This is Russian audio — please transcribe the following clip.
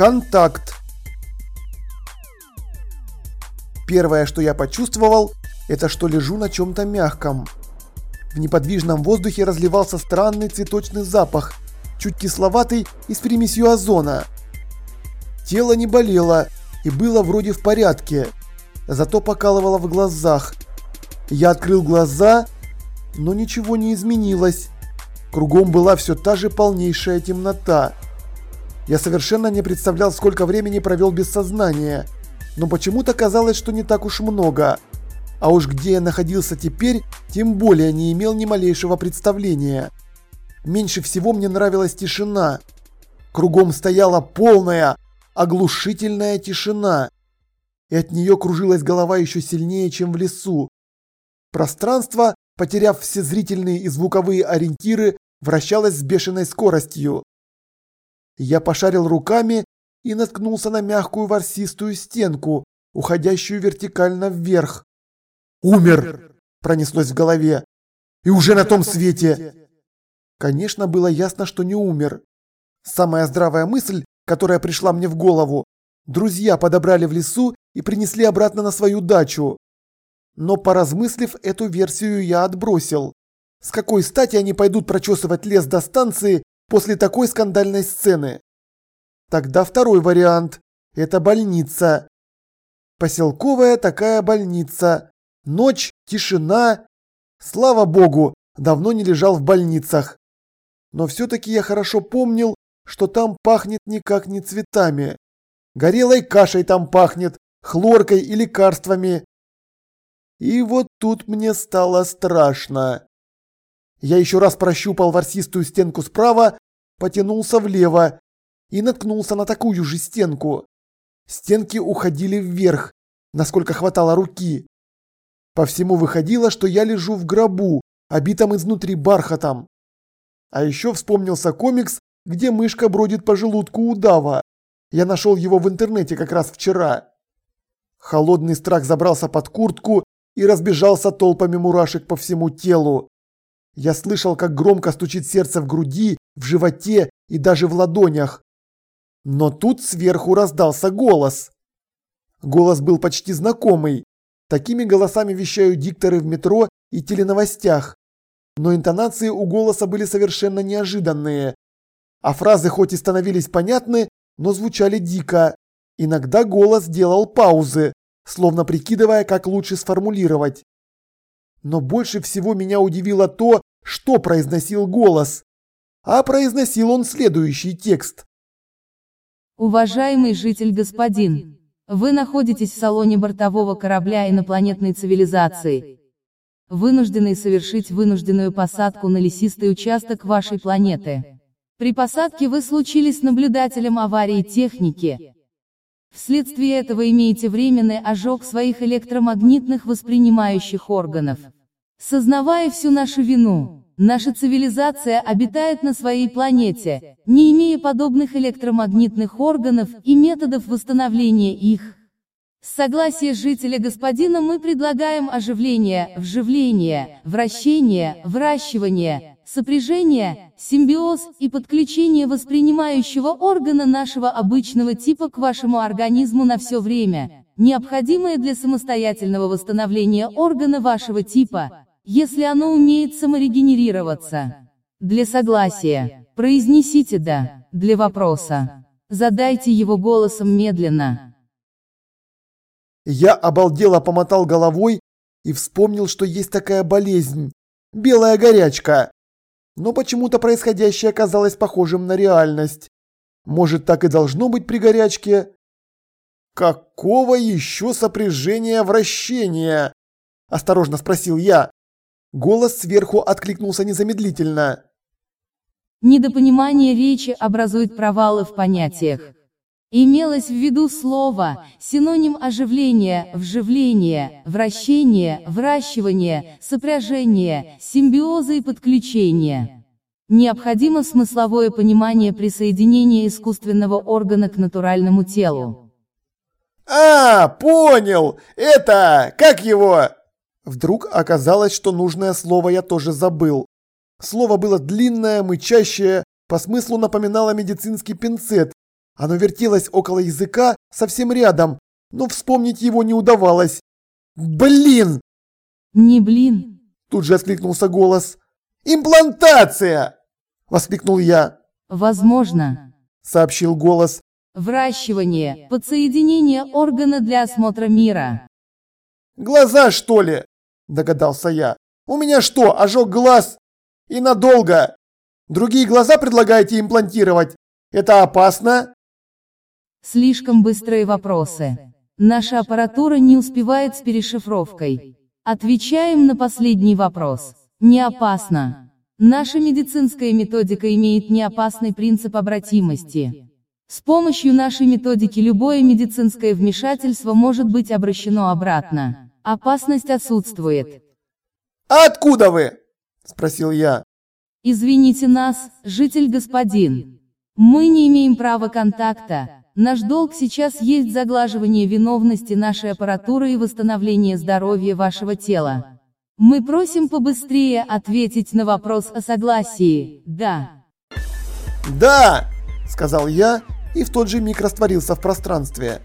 Контакт. Первое, что я почувствовал, это что лежу на чем-то мягком. В неподвижном воздухе разливался странный цветочный запах, чуть кисловатый и с примесью озона. Тело не болело и было вроде в порядке, зато покалывало в глазах. Я открыл глаза, но ничего не изменилось. Кругом была все та же полнейшая темнота. Я совершенно не представлял, сколько времени провел без сознания, но почему-то казалось, что не так уж много. А уж где я находился теперь, тем более не имел ни малейшего представления. Меньше всего мне нравилась тишина. Кругом стояла полная, оглушительная тишина. И от нее кружилась голова еще сильнее, чем в лесу. Пространство, потеряв все зрительные и звуковые ориентиры, вращалось с бешеной скоростью. Я пошарил руками и наткнулся на мягкую ворсистую стенку, уходящую вертикально вверх. «Умер!» – пронеслось в голове. «И уже на том свете!» Конечно, было ясно, что не умер. Самая здравая мысль, которая пришла мне в голову, друзья подобрали в лесу и принесли обратно на свою дачу. Но поразмыслив, эту версию я отбросил. С какой стати они пойдут прочесывать лес до станции после такой скандальной сцены? Тогда второй вариант – это больница. Поселковая такая больница. Ночь, тишина. Слава богу, давно не лежал в больницах. Но все-таки я хорошо помнил, что там пахнет никак не цветами. Горелой кашей там пахнет, хлоркой и лекарствами. И вот тут мне стало страшно. Я еще раз прощупал ворсистую стенку справа, потянулся влево и наткнулся на такую же стенку. Стенки уходили вверх, насколько хватало руки. По всему выходило, что я лежу в гробу, обитом изнутри бархатом. А еще вспомнился комикс, где мышка бродит по желудку удава. Я нашел его в интернете как раз вчера. Холодный страх забрался под куртку и разбежался толпами мурашек по всему телу. Я слышал, как громко стучит сердце в груди, в животе и даже в ладонях. Но тут сверху раздался голос. Голос был почти знакомый. Такими голосами вещают дикторы в метро и теленовостях но интонации у голоса были совершенно неожиданные. А фразы хоть и становились понятны, но звучали дико. Иногда голос делал паузы, словно прикидывая, как лучше сформулировать. Но больше всего меня удивило то, что произносил голос. А произносил он следующий текст. Уважаемый житель господин, вы находитесь в салоне бортового корабля инопланетной цивилизации вынужденный совершить вынужденную посадку на лесистый участок вашей планеты. При посадке вы случились наблюдателем аварии техники. Вследствие этого имеете временный ожог своих электромагнитных воспринимающих органов. Сознавая всю нашу вину, наша цивилизация обитает на своей планете, не имея подобных электромагнитных органов и методов восстановления их. С согласия жителя господина мы предлагаем оживление, вживление, вращение, выращивание, сопряжение, симбиоз и подключение воспринимающего органа нашего обычного типа к вашему организму на все время, необходимое для самостоятельного восстановления органа вашего типа, если оно умеет саморегенерироваться. Для согласия, произнесите «да», для вопроса. Задайте его голосом медленно. Я обалдело помотал головой и вспомнил, что есть такая болезнь – белая горячка. Но почему-то происходящее оказалось похожим на реальность. Может, так и должно быть при горячке? «Какого еще сопряжения вращения?» – осторожно спросил я. Голос сверху откликнулся незамедлительно. Недопонимание речи образует провалы в понятиях. Имелось в виду слово, синоним оживления, вживления, вращения, вращивания, сопряжения, симбиоза и подключения. Необходимо смысловое понимание присоединения искусственного органа к натуральному телу. «А, понял! Это, как его?» Вдруг оказалось, что нужное слово я тоже забыл. Слово было длинное, мычащее, по смыслу напоминало медицинский пинцет Оно вертелось около языка совсем рядом, но вспомнить его не удавалось. «Блин!» Не блин. Тут же откликнулся голос. «Имплантация!» Воскликнул я. Возможно. Сообщил голос. Вращивание, подсоединение органа для осмотра мира. «Глаза, что ли?» Догадался я. «У меня что, ожог глаз? И надолго? Другие глаза предлагаете имплантировать? Это опасно?» Слишком быстрые вопросы. Наша аппаратура не успевает с перешифровкой. Отвечаем на последний вопрос. Не опасно. Наша медицинская методика имеет неопасный принцип обратимости. С помощью нашей методики любое медицинское вмешательство может быть обращено обратно. Опасность отсутствует. «А откуда вы?» – спросил я. Извините нас, житель господин. Мы не имеем права контакта. Наш долг сейчас есть заглаживание виновности нашей аппаратуры и восстановление здоровья вашего тела. Мы просим побыстрее ответить на вопрос о согласии. Да. «Да!» – сказал я и в тот же миг растворился в пространстве.